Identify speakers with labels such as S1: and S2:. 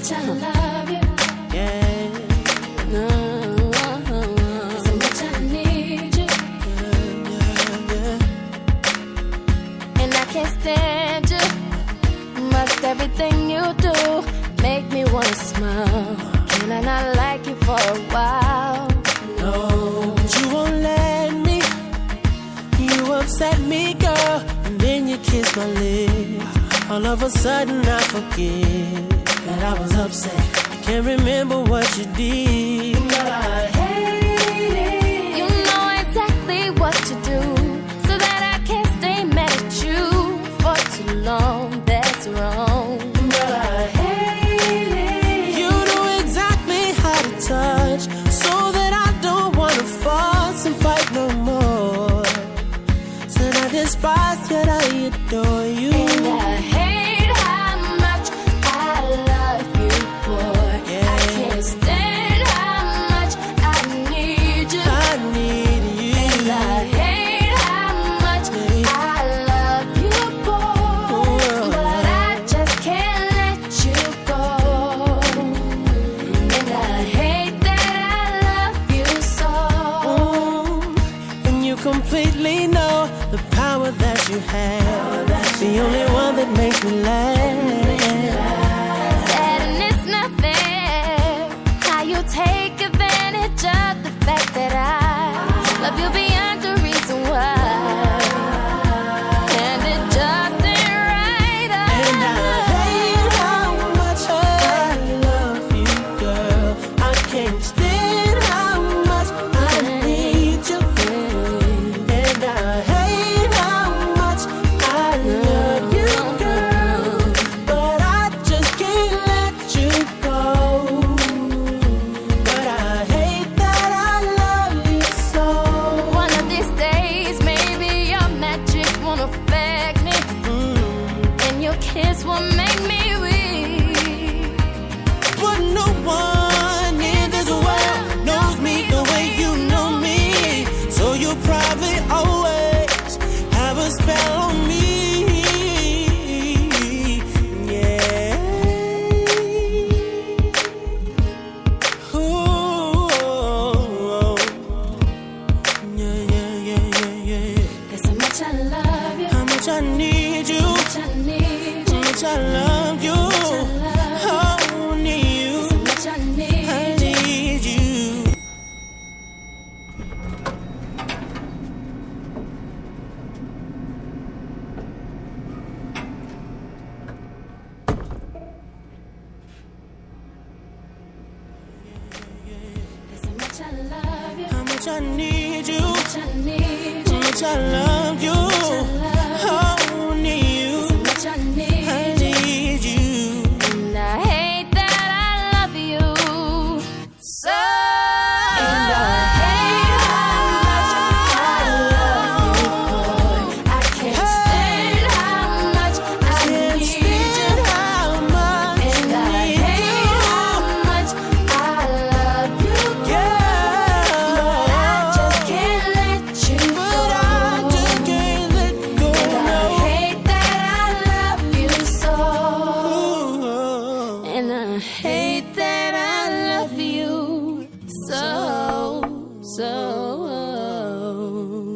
S1: much I love you.
S2: Yeah.
S1: So much I need you.
S2: Yeah, yeah.
S1: And I can't stand you. Most everything you do make me wanna smile. Can I not like you for a while?
S2: No, but you won't let me. You upset me, girl, and then you kiss my lips. All of a sudden I forget that I was upset. I can't remember what you did. But I hate it.
S1: You know exactly what to do so that I can't stay mad at you for too long. That's wrong.
S2: But I
S1: hate it.
S2: You know exactly how to touch so that I don't wanna fuss and fight no more. Said I despise yet I adore you. And I you completely know the power that you have. The only one that makes me laugh.
S1: Won't affect me,
S2: mm.
S1: and your kiss will make me
S2: I need you. much
S1: I need you, much
S2: I love you. Oh, need you. how much
S1: I I need you.
S2: need you.
S1: How much I love you,
S2: How much I need you. much
S1: I need you, much
S2: I love you.
S1: Oh.